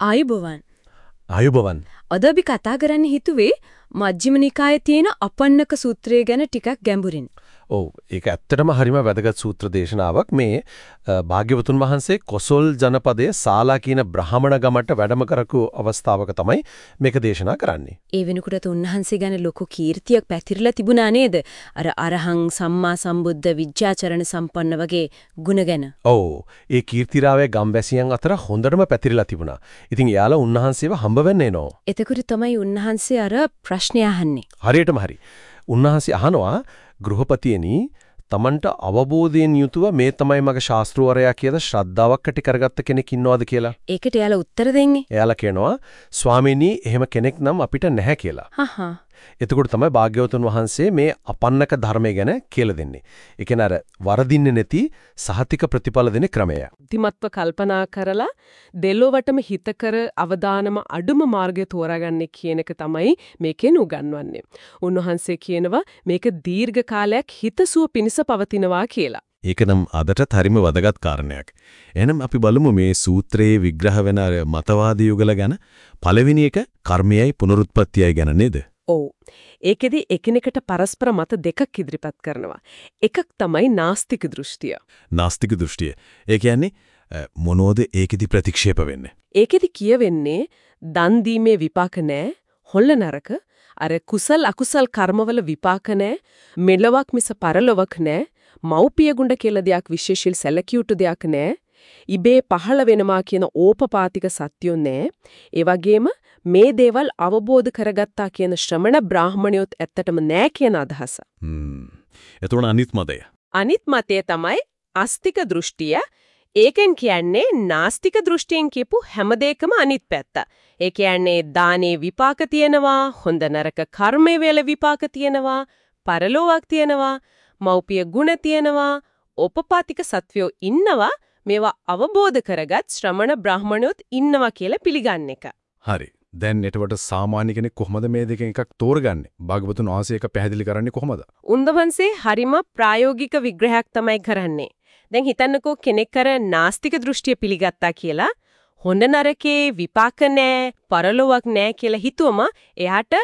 ආයුබෝවන්. ආයුබෝවන්. අද අපි කතා කරන්න හිතුවේ මජ්ක්‍ධිම නිකායේ තියෙන අපන්නක සූත්‍රය ගැන ටිකක් ගැඹුරින්. ඔව් ඒක ඇත්තටම හරිම වැදගත් සූත්‍ර දේශනාවක් මේ භාග්‍යවතුන් වහන්සේ කොසල් ජනපදයේ සාලා කියන බ්‍රාහමණ ගමට වැඩම කරපු අවස්ථාවක තමයි මේක දේශනා කරන්නේ. ඒ වෙනකොට උන්වහන්සේ ගැන ලොකු කීර්තියක් පැතිරලා තිබුණා නේද? අර අරහං සම්මා සම්බුද්ධ විද්‍යාචරණ සම්පන්න වගේ ගුණ ගැන. ඔව් ඒ කීර්තිරාවේ ගම්වැසියන් අතර හොඳටම පැතිරලා තිබුණා. ඉතින් එයාලා උන්වහන්සේව හම්බ වෙන්නේ නෝ. එතකොට තමයි උන්වහන්සේ අර ප්‍රශ්නය අහන්නේ. හරියටම හරි. උන්වහන්සේ අහනවා ගෘහපතියනි තමන්ට අවබෝධයෙන් යුතුව මේ තමයි මගේ ශාස්ත්‍රවරයා කියලා ශ්‍රද්ධාවක් ඇති කරගත්ත කෙනෙක් ඉන්නවද කියලා. ඒකට එයාලා උත්තර දෙන්නේ. එයාලා කියනවා ස්වාමීනි එහෙම කෙනෙක් නම් අපිට නැහැ කියලා. හහා. එතකොට තමයි භාග්‍යවතුන් වහන්සේ මේ අපන්නක ධර්මය ගැන කියලා දෙන්නේ. ඒ කියන්නේ අර වරදින්නේ නැති සහතික ප්‍රතිඵල දෙන ක්‍රමය. දිමත්ව කල්පනා කරලා දෙලොවටම හිතකර අවදානම අඩුම මාර්ගය තෝරාගන්නේ කියන එක තමයි මේකෙන් උගන්වන්නේ. උන්වහන්සේ කියනවා මේක දීර්ඝ කාලයක් හිතසුව පිනිස පවතිනවා කියලා. ඒක නම් අදටත් හරිම වැදගත් කාරණයක්. එහෙනම් අපි බලමු මේ සූත්‍රයේ විග්‍රහ වෙන මතවාදී යුගල ගැන. පළවෙනි එක කර්මයයි පුනරුත්පත්තියයි ගැන නේද? ඔව්. ඒකෙදි එකිනෙකට පරස්පර මත දෙකක් ඉදිරිපත් කරනවා. එකක් තමයි නාස්තික දෘෂ්ටිය. නාස්තික දෘෂ්ටිය. ඒ කියන්නේ මොනෝද ඒකෙදි ප්‍රතික්ෂේප වෙන්නේ? ඒකෙදි කියවෙන්නේ දන් දීමේ විපාක නැහැ, හොල්ල නරක, අර කුසල් අකුසල් කර්මවල විපාක නැහැ, මෙලොවක් මිස පරලොවක් නැහැ, මෞපිය ගුණ කියලා දෙයක් විශේෂිල් සැලකියුතු දෙයක් නැහැ. ඉබේ පහළ වෙනවා කියන ඕපපාතික සත්‍යෝ නැහැ. ඒ වගේම මේ දේවල් අවබෝධ කරගත්තා කියන ශ්‍රමණ බ්‍රාහමණයොත් ඇත්තටම නෑ කියන අදහස. හ්ම්. එතකොට අනිත් මතය. අනිත් මතය තමයි අස්තික දෘෂ්ටිය. ඒකෙන් කියන්නේ නාස්තික දෘෂ්ටියෙන් කියපු හැම දෙයකම අනිත් පැත්ත. ඒ කියන්නේ දානේ විපාක තියෙනවා, හොඳ නරක කර්මයේ වල විපාක තියෙනවා, පරලෝවක් තියෙනවා, මෞපිය ගුණ තියෙනවා, උපපාතික සත්වයෝ ඉන්නවා. මේවා අවබෝධ කරගත් ශ්‍රමණ බ්‍රාහමණයොත් ඉන්නවා කියලා පිළිගන්න එක. හරි. දැන් එතකොට සාමාන්‍ය කෙනෙක් කොහොමද මේ දෙකෙන් එකක් තෝරගන්නේ? භාගවතුන් වහන්සේ එක පැහැදිලි කරන්නේ කොහොමද? උන්දවන්සේ හරිම ප්‍රායෝගික විග්‍රහයක් තමයි කරන්නේ. දැන් හිතන්නකෝ කෙනෙක් අර නාස්තික දෘෂ්ටිය පිළිගත්තා කියලා හොඳ නරකේ විපාක නැහැ, පරලොවක් නැහැ කියලා හිතුවම එයාට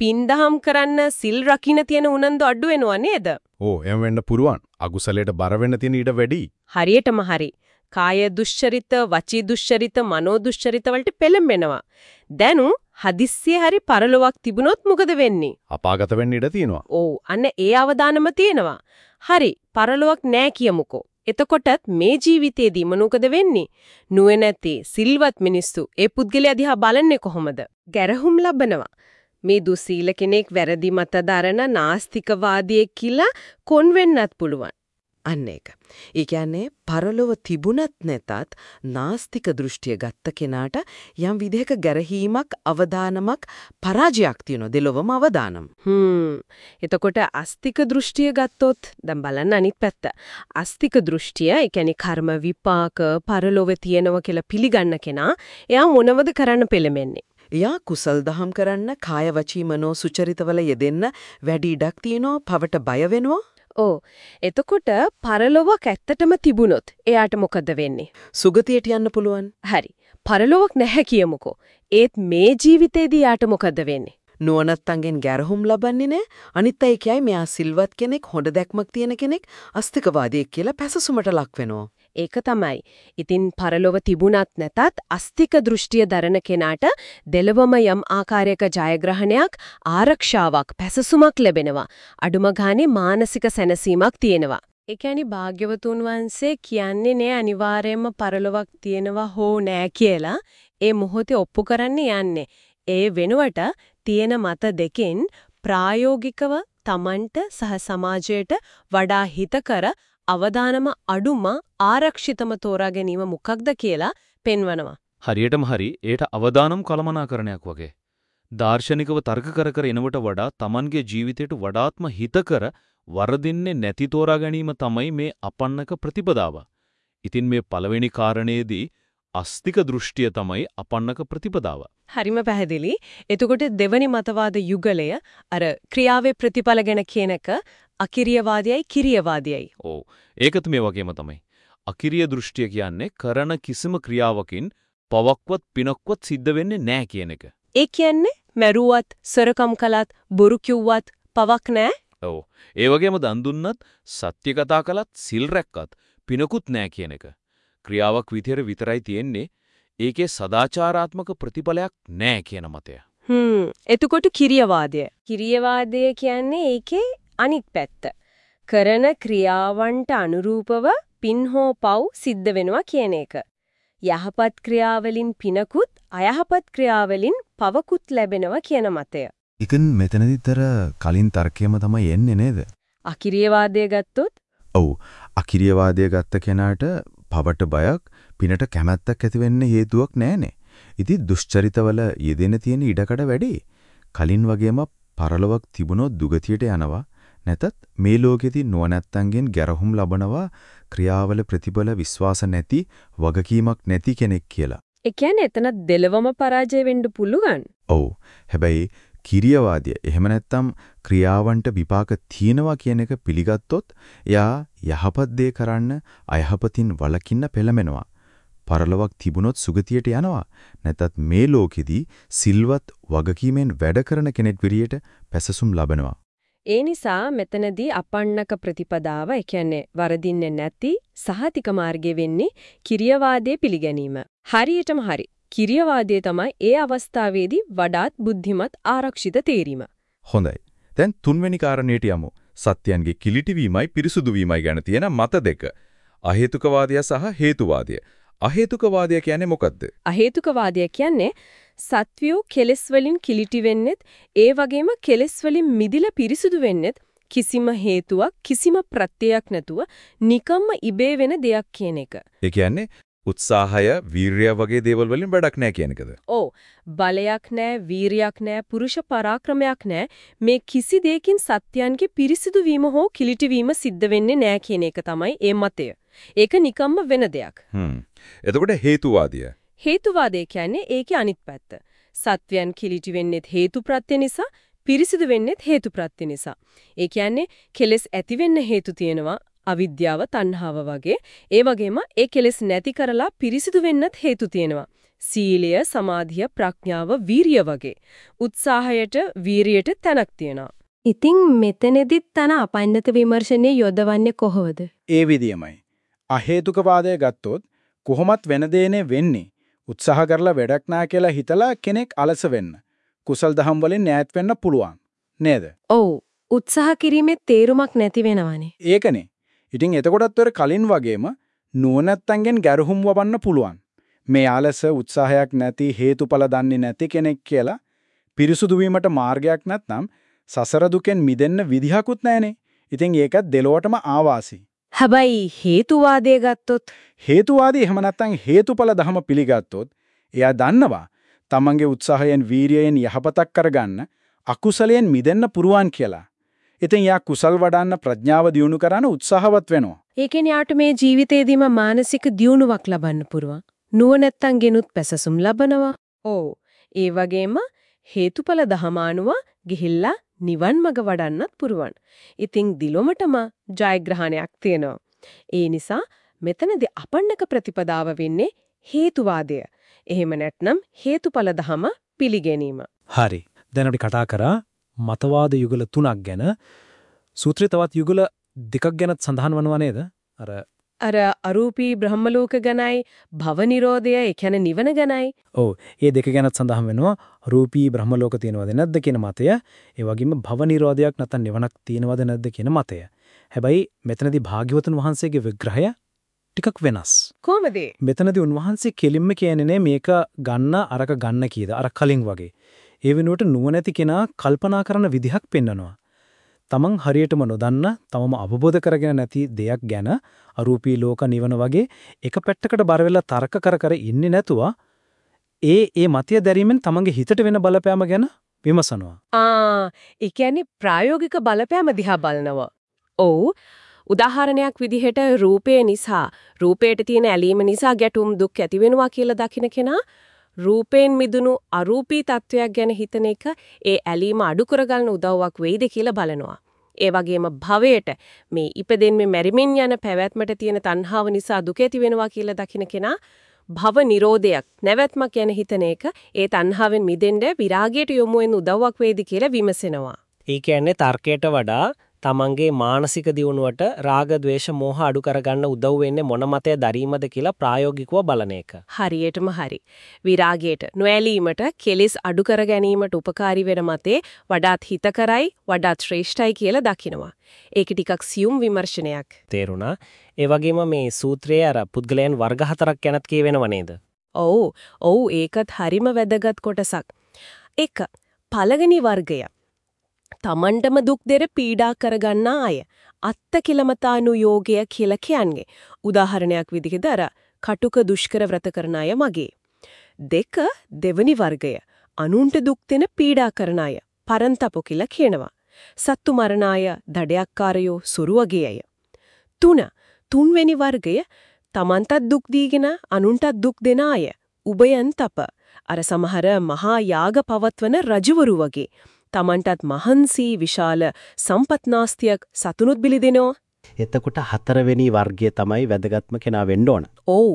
පින්දහම් කරන්න සිල් රකින්න තියෙන උනන්දු අඩු වෙනවා නේද? ඕ එම් වෙන්න පුරුවන්. අකුසලයට බර වෙන්න තියෙන ඊට වැඩි. හරියටම හරි. කාය දුෂ්චරිත, වචී දුෂ්චරිත, මනෝ දුෂ්චරිත වලට පෙළඹෙනවා. දැනු හදිස්සිය හරි පරලොවක් තිබුණොත් මොකද වෙන්නේ? අපාගත වෙන්න ඉඩ තියෙනවා. ඔව් අන්න ඒ අවදානම තියෙනවා. හරි පරලොවක් නෑ කියමුකෝ. එතකොටත් මේ ජීවිතේදී මොනකද වෙන්නේ? නුවණැති සිල්වත් මිනිස්සු ඒ පුද්ගලයා දිහා බලන්නේ කොහොමද? ගැරහුම් ලබනවා. මේ දුසීල කෙනෙක් වැරදි මත දරන නාස්තිකවාදියෙක් කියලා කොන් වෙන්නත් පුළුවන්. අන්න ඒක. ඒ කියන්නේ පරලොව තිබුණත් නැතත් නාස්තික දෘෂ්ටිය ගත්ත කෙනාට යම් විදිහක ගැරහීමක් අවදානමක් පරාජයක් තියෙනවා දෙලොවම අවදානම්. හ්ම්. එතකොට අස්තික දෘෂ්ටිය ගත්තොත් දැන් බලන්න අනිත් පැත්ත. අස්තික දෘෂ්ටිය, ඒ කියන්නේ කර්ම විපාක පරලොව තියෙනවා කියලා පිළිගන්න කෙනා එයා මොනවද කරන්න පෙළඹෙන්නේ? එයා කුසල් දහම් කරන්න කාය වචී මනෝ සුචරිතවල යෙදෙන්න වැඩි ඉඩක් තියෙනවා පවට බය වෙනවා ඕ එතකොට පරලොවක් ඇත්තටම තිබුණොත් එයාට මොකද වෙන්නේ? සුගතියට යන්න පුළුවන්. හරි. පරලොවක් නැහැ කියමුකෝ. ඒත් මේ ජීවිතේදී යාට මොකද වෙන්නේ? නුවණත්තන්ගෙන් ගැරහුම් ලබන්නේ නැහැ. අනිත් අය කියයි මෙයා සිල්වත් කෙනෙක්, හොඳ දැක්මක් තියෙන කෙනෙක්, අස්තිකවාදියෙක් කියලා පැසසුමට ලක් වෙනවා. ඒක තමයි. ඉතින් පරලොව තිබුණත් නැතත් අස්තික දෘෂ්ටිය දරන කෙනාට දෙලවම යම් ආකාරයක ජයග්‍රහණයක් ආරක්ෂාවක් පැසසුමක් ලැබෙනවා. අඩුම ගානේ මානසික සැනසීමක් තියෙනවා. ඒ කියන්නේ භාග්‍යවතුන් වහන්සේ කියන්නේ නෑ අනිවාර්යයෙන්ම පරලොවක් තියෙනවා හෝ නෑ කියලා. ඒ මොහොතේ ඔප්පු කරන්න යන්නේ. ඒ වෙනුවට තියෙන මත දෙකෙන් ප්‍රායෝගිකව Tamanට සහ සමාජයට වඩා හිතකර අවදානම අඩුම ආරක්ෂිතම තෝරා ගැනීම මොකක්ද කියලා පෙන්වනවා. හරියටම හරි ඒට අවදානම් කළමනාකරණයක් වගේ. දාර්ශනිකව තර්ක කර කර එනවට වඩා Tamanගේ ජීවිතයට වඩාත්ම හිතකර වරදින්නේ නැති තෝරා ගැනීම තමයි මේ අපන්නක ප්‍රතිපදාව. ඉතින් මේ පළවෙනි කාරණේදී අස්තික දෘෂ්ටිය තමයි අපන්නක ප්‍රතිපදාව. හරිම පැහැදිලි. එතකොට දෙවනි මතවාද යුගලය අර ක්‍රියාවේ ප්‍රතිඵල ගැන කියන එක අකිරියවාදයයි කිරියවාදයයි. ඔව්. ඒකත් මේ වගේම තමයි. අකිරිය දෘෂ්ටිය කියන්නේ කරන කිසිම ක්‍රියාවකින් පවක්වත් පිනක්වත් සිද්ධ වෙන්නේ නැහැ කියන එක. ඒ කියන්නේ මැරුවත්, සොරකම් කළත්, බොරු කිව්වත් පවක් නැහැ. ඔව්. ඒ වගේම දන් දුන්නත්, සත්‍ය කතා කළත්, සිල් රැක්කත් පිනකුත් නැහැ කියන එක. ක්‍රියාවක් විතර විතරයි තියෙන්නේ. ඒකේ සදාචාරාත්මක ප්‍රතිඵලයක් නැහැ කියන මතය. හ්ම්. එතකොට කිරියවාදය. කිරියවාදය කියන්නේ ඒකේ අනිත් පැත්ත. කරන ක්‍රියාවන්ට අනුරූපව පින් හෝ පව් සිද්ධ වෙනවා කියන එක. යහපත් ක්‍රියාවලින් පිනකුත් අයහපත් ක්‍රියාවලින් පවකුත් ලැබෙනවා කියන මතය. ඉතින් මෙතනදිතර කලින් තර්කයම තමයි එන්නේ නේද? අකිරියවාදය ගත්තොත් ඔව් අකිරියවාදය ගත්ත කෙනාට පවට බයක් පිනට කැමැත්තක් ඇති වෙන්න හේතුවක් නැහනේ. ඉතින් දුෂ්චරිතවල යෙදෙන තියෙන ඉඩකඩ වැඩි. කලින් වගේම පරලොවක් තිබුණොත් දුගතියට යනවා. නැතත් මේ ලෝකෙදී නුවණැත්තන්ගෙන් ගැරහුම් ලබනවා ක්‍රියාවල ප්‍රතිඵල විශ්වාස නැති වගකීමක් නැති කෙනෙක් කියලා. ඒ කියන්නේ එතන දෙලවම පරාජය වෙන්න පුළුවන්. ඔව්. හැබැයි කිරියවාදිය එහෙම නැත්නම් ක්‍රියාවන්ට විපාක තියෙනවා කියන එක පිළිගත්තොත් එයා යහපත් දේ කරන්න අයහපතින් වළකින්න පෙළඹෙනවා. පරලොවක් තිබුණොත් සුගතියට යනවා. නැත්නම් මේ ලෝකෙදී සිල්වත් වගකීමෙන් වැඩ කරන කෙනෙක් විදියට පැසසුම් ලබනවා. ඒ නිසා මෙතනදී අපන්නක ප්‍රතිපදාව, ඒ කියන්නේ වරදින්නේ නැති සහතික මාර්ගය වෙන්නේ කිරියවාදයේ පිළිගැනීම. හරියටම හරි. කිරියවාදයේ තමයි ඒ අවස්ථාවේදී වඩාත් බුද්ධිමත් ආරක්ෂිත තේරීම. හොඳයි. දැන් තුන්වෙනි කාරණේට යමු. සත්‍යයන්ගේ කිලිටි වීමයි පිරිසුදු වීමයි ගැන තියෙන මත දෙක. අහේතුකවාදය සහ හේතුවාදය. අහේතුකවාදය කියන්නේ මොකද්ද? අහේතුකවාදය කියන්නේ සත්වයෝ කෙලෙස් වලින් කිලිටි වෙන්නෙත් ඒ වගේම කෙලෙස් වලින් මිදිලා පිරිසුදු වෙන්නෙත් කිසිම හේතුවක් කිසිම ප්‍රත්‍යක් නැතුව නිකම්ම ඉබේ වෙන දෙයක් කියන එක. ඒ කියන්නේ උත්සාහය, වීරිය වගේ දේවල් වලින් වැඩක් නැහැ කියන එකද? ඔව් බලයක් නැහැ, වීරියක් නැහැ, පුරුෂ පරාක්‍රමයක් නැහැ. මේ කිසි දෙයකින් සත්‍යයන්ගේ පිරිසිදු වීම හෝ කිලිටි වීම සිද්ධ වෙන්නේ නැහැ කියන එක තමයි ඒ මතය. ඒක නිකම්ම වෙන දෙයක්. හ්ම්. එතකොට හේතුවාදිය. හේතුවාදය කියන්නේ ඒකේ අනිත් පැත්ත. සත්වයන් කිලිටි වෙන්නේත් හේතුප්‍රත්‍ය නිසා, පිරිසිදු වෙන්නේත් හේතුප්‍රත්‍ය නිසා. ඒ කියන්නේ කෙලෙස් ඇති වෙන්න හේතු තියෙනවා අවිද්‍යාව, තණ්හාව වගේ. ඒ වගේම ඒ කෙලෙස් නැති කරලා පිරිසිදු වෙන්නත් හේතු තියෙනවා. සීලය, සමාධිය, ප්‍රඥාව, වීරිය වගේ. උත්සාහයට, වීරියට තැනක් තියෙනවා. ඉතින් මෙතනදිත් තන අපන්නත විමර්ශනය යොදවන්නේ කොහොමද? ඒ විදියමයි. අහේතුකවාදය ගත්තොත් කොහොමත් වෙන දේනේ වෙන්නේ. උත්සාහ කරලා වැඩක් නැහැ කියලා හිතලා කෙනෙක් අලස වෙන්න. කුසල් දහම් වලින් ඈත් වෙන්න පුළුවන්. නේද? ඔව්. උත්සාහ කිරීමේ තේරුමක් නැති වෙනවනේ. ඒකනේ. ඉතින් එතකොටත් ඔර කලින් වගේම නුවණැත්තන්ගෙන් ගැරහුම් වවන්න පුළුවන්. මේ ආලස උත්සාහයක් නැති හේතුඵල දන්නේ නැති කෙනෙක් කියලා පිරිසුදු වීමට මාර්ගයක් නැත්නම් සසර දුකෙන් මිදෙන්න විදිහකුත් නැහනේ. ඉතින් ඒකත් දෙලොවටම ආවාසි. හැබැයි හේතුවාදය ගත්තොත් හේතුවාදී එහෙම නැත්නම් හේතුඵල ධම පිළිගත්තොත් එයා දන්නවා තමන්ගේ උත්සාහයෙන් වීරියෙන් යහපතක් කරගන්න අකුසලයෙන් මිදෙන්න පුරුවන් කියලා. ඉතින් යා කුසල් වඩන්න ප්‍රඥාව දියුණු කරන්න උත්සාහවත් වෙනවා. ඒකෙන් යාට මේ ජීවිතේදීම මානසික දියුණුවක් ලබන්න පුරුවන්. නුවණැත්තන් ගෙනුත් පැසසුම් ලබනවා. ඔව්. ඒ වගේම හේතුඵල දහමානුව ගිහිල්ලා නිවන් මඟ වඩන්නත් පුරුවන්. ඉතින් දිලොමටම ජයග්‍රහණයක් තියෙනවා. ඒ නිසා මෙතනදී අපන්නක ප්‍රතිපදාව වෙන්නේ හේතුවාදය. එහෙම නැත්නම් හේතුඵල දහම පිළිගැනීම. හරි. දැන් අපි කතා කරා මතවාද යුගල තුනක් ගැන. සූත්‍රය තවත් යුගල දෙකක් ගැනත් සඳහන් වනවා නේද? අර අර අරූපී බ්‍රහ්ම ලෝක ගැනයි භව නිරෝධය ඒ කියන්නේ නිවන ගැනයි. ඔව්. මේ දෙක ගැනත් සඳහන් වෙනවා. රූපී බ්‍රහ්ම ලෝක තියෙනවද නැද්ද කියන මතය. ඒ වගේම භව නිරෝධයක් නැත්නම් නිවනක් තියෙනවද නැද්ද කියන මතය. හැබැයි මෙතනදී භාග්‍යවතුන් වහන්සේගේ විග්‍රහය ටිකක් වෙනස්. කොහමද? මෙතනදී උන්වහන්සේ කෙලින්ම කියන්නේ මේක ගන්න අරක ගන්න කීද අර කලින් වගේ. ඒ වෙනුවට නුවණැති කෙනා කල්පනා කරන විදිහක් පෙන්වනවා තමන් හරියටම නොදන්න තමම අවබෝධ කරගෙන නැති දෙයක් ගැන අරූපී ලෝක නිවන වගේ එක පැත්තකට බර වෙලා තර්ක කර කර ඉන්නේ නැතුව ඒ ඒ මතය දැරීමෙන් තමන්ගේ හිතට වෙන බලපෑම ගැන විමසනවා. ආ ඒ කියන්නේ ප්‍රායෝගික බලපෑම දිහා බලනවා. ඔව් උදාහරණයක් විදිහට රූපය නිසා රූපයට තියෙන ඇලීම නිසා ගැටුම් දුක් ඇති වෙනවා කියලා දකින කෙනා රූපයෙන් මිදුණු අරූපී තත්වයක් ගැන හිතන එක ඒ ඇලීම අඩු කරගන්න උදව්වක් වෙයිද කියලා බලනවා. ඒ වගේම භවයට මේ ඉපදෙන්නේ මැරිමින් යන පැවැත්මට තියෙන තණ්හාව නිසා දුක ඇති වෙනවා කියලා දකින කෙනා භව නිරෝධයක් නැවැත්මක් යන හිතන එක ඒ තණ්හාවෙන් මිදෙන්න විරාගයට යොමු වෙන උදව්වක් වේද කියලා විමසෙනවා. ඒ කියන්නේ තර්කයට වඩා තමන්ගේ මානසික දියුණුවට රාග ద్వේෂ මෝහ අඩු කරගන්න උදව් වෙන්නේ මොන මතය දරීමද කියලා ප්‍රායෝගිකව බලන එක. හරියටම හරි. විරාගයට නොඇලීමට කෙලිස් අඩු කර ගැනීමට උපකාරී වෙන මතේ වඩාත් හිතකරයි වඩාත් ශ්‍රේෂ්ඨයි කියලා දකිනවා. ඒක ටිකක් සියුම් විමර්ශනයක්. තේරුණා. ඒ වගේම මේ සූත්‍රයේ අර පුද්ගලයන් වර්ග හතරක් ගැනත් කියවෙනව නේද? ඔව්. ඔව් ඒකත් හරිම වැදගත් කොටසක්. 1. පළවෙනි වර්ගය. තමන්ටම දුක් දෙර පීඩා කරගන්න අය. අත්තකිලමතානුයෝගය කියලා කියන්නේ. උදාහරණයක් විදිහට අර කටුක දුෂ්කර വ്‍රත කරන අය මගේ. දෙක දෙවනි වර්ගය. අනුන්ට දුක් දෙන පීඩා කරන අය. පරන්තපො කියලා කියනවා. සත්තු මරණ අය, දඩයක්කාරයෝ, සුරුවගේ අය. තුන තුන්වෙනි වර්ගය තමන්ටත් දුක් දීගෙන අනුන්ටත් දුක් දෙන අය. උභයන් තප. අර සමහර මහා යාග පවත්වන රජවරු වගේ. තමන්ටත් මහන්සි විශාල සම්පත්නාස්තියක් සතුනුත් බිලි දෙනවා. එතකොට හතරවෙනි වර්ගය තමයි වැදගත්ම කෙනා වෙන්න ඕන. ඔව්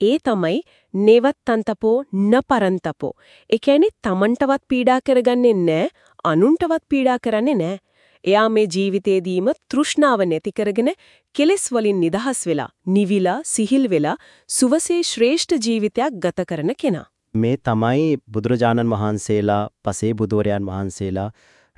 ඒ තමයි නේවත්තන්තපෝ නපරන්තපෝ. ඒ කියන්නේ තමන්ටවත් පීඩා කරගන්නේ නැහැ, අනුන්ටවත් පීඩා කරන්නේ නැහැ. එයා මේ ජීවිතේදීම තෘෂ්ණාව නැති කරගෙන කෙලෙස් වලින් නිදහස් වෙලා, නිවිලා, සිහිල් වෙලා සුවසේ ශ්‍රේෂ්ඨ ජීවිතයක් ගත කරන කෙනා. මේ තමයි බුදුරජාණන් වහන්සේලා, පසේ බුදුරයන් වහන්සේලා,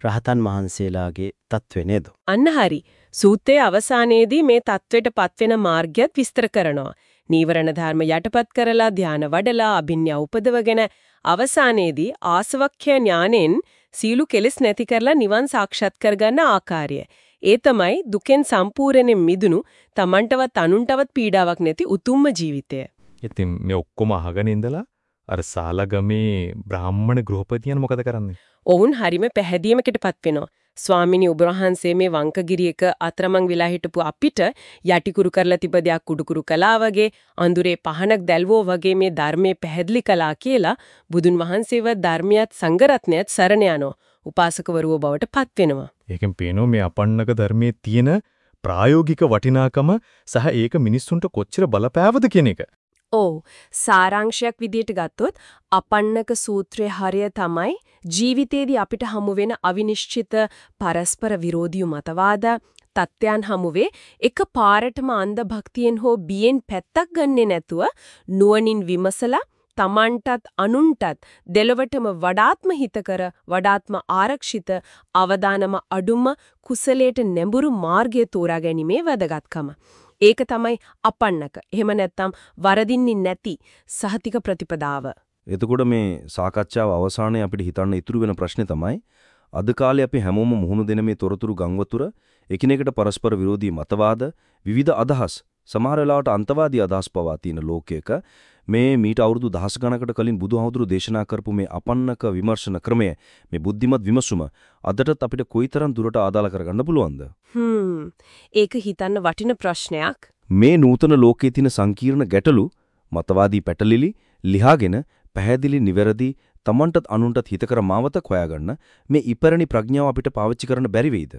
රහතන් වහන්සේලාගේ தત્ත්වය නේද? අන්න හරි. සූත්‍රයේ අවසානයේදී මේ தത്വෙට පත්වෙන මාර්ගයත් විස්තර කරනවා. නීවරණ ධර්ම යටපත් කරලා ධාන වඩලා අභිඤ්ඤා උපදවගෙන අවසානයේදී ආසවක්ඛ්‍ය ඥානෙන් සීලු කෙලෙස් නැති කරලා නිවන් සාක්ෂාත් කරගන්න ආකාරය. ඒ තමයි දුකෙන් සම්පූර්ණයෙන් මිදුණු තමන්ටවත් අනුන්ටවත් පීඩාවක් නැති උතුම්ම ජීවිතය. ඉතින් මේ ඔක්කොම අහගෙන ඉඳලා අර සාලගමේ බ්‍රාහ්මණ ගෘහපතියන් මොකද කරන්නේ? ඔවුන් හරිම පැහැදීමකටපත් වෙනවා. ස්වාමිනී ඔබවහන්සේ මේ වංකගිරියක අතරමං විලා හිටපු අපිට යටිකුරු කරලා තිබ දෙයක් කුඩුකුරු කළා වගේ අඳුරේ පහනක් දැල්වෝ වගේ මේ ධර්මයේ පැහැදිලි කළා කියලා බුදුන් වහන්සේව ධර්මියත් සංඝරත්නයත් සරණ යනවා. උපාසකවරුව බවට පත් වෙනවා. ඒකෙන් පේනවා මේ අපන්නක ධර්මයේ තියෙන ප්‍රායෝගික වටිනාකම සහ ඒක මිනිස්සුන්ට කොච්චර බලපෑවද කියන එක. ඔව් සාරාංශයක් විදියට ගත්තොත් අපන්නක සූත්‍රයේ හරය තමයි ජීවිතේදී අපිට හමු වෙන අවිනිශ්චිත පරස්පර විරෝධී මතවාද තත්ත්වයන් හමුවේ එක පාරටම අන්ධ භක්තියෙන් හෝ බියෙන් පැත්තක් ගන්නෙ නැතුව නුවණින් විමසලා තමන්ටත් අනුන්ටත් දෙලොවටම වඩාත්ම හිතකර වඩාත්ම ආරක්ෂිත අවදානම අඩුම කුසලයට නැඹුරු මාර්ගය තෝරා ගැනීමේ වැදගත්කම. ඒක තමයි අපන්නක. එහෙම නැත්නම් වරදින්නේ නැති සහතික ප්‍රතිපදාව. එතකොට මේ සාකච්ඡාව අවසානයේ අපිට හිතන්න ඉතුරු වෙන ප්‍රශ්නේ තමයි අද කාලේ අපි හැමෝම මුහුණු දෙන මේ තොරතුරු ගංවතුර එකිනෙකට පරස්පර විරෝධී මතවාද විවිධ අදහස් සමහර වෙලාවට අන්තවාදී අදහස් පවා තියෙන ලෝකයක මේ මීට අවුරුදු දහස් ගණනකට කලින් බුදුහාමුදුරු දේශනා කරපු මේ අපන්නක විමර්ශන ක්‍රමය මේ බුද්ධිමත් විමසුම අදටත් අපිට කොයිතරම් දුරට ආදාළ කරගන්න පුළුවන්ද? හ්ම් ඒක හිතන්න වටින ප්‍රශ්නයක්. මේ නූතන ලෝකයේ තියෙන සංකීර්ණ ගැටලු මතවාදී පැටලිලි ලිහාගෙන පැහැදිලි නිවැරදි තමන්ටත් අනුන්ටත් හිතකර මාවතක් හොයාගන්න මේ ඉපැරණි ප්‍රඥාව අපිට පාවිච්චි කරන්න බැරි වෙයිද?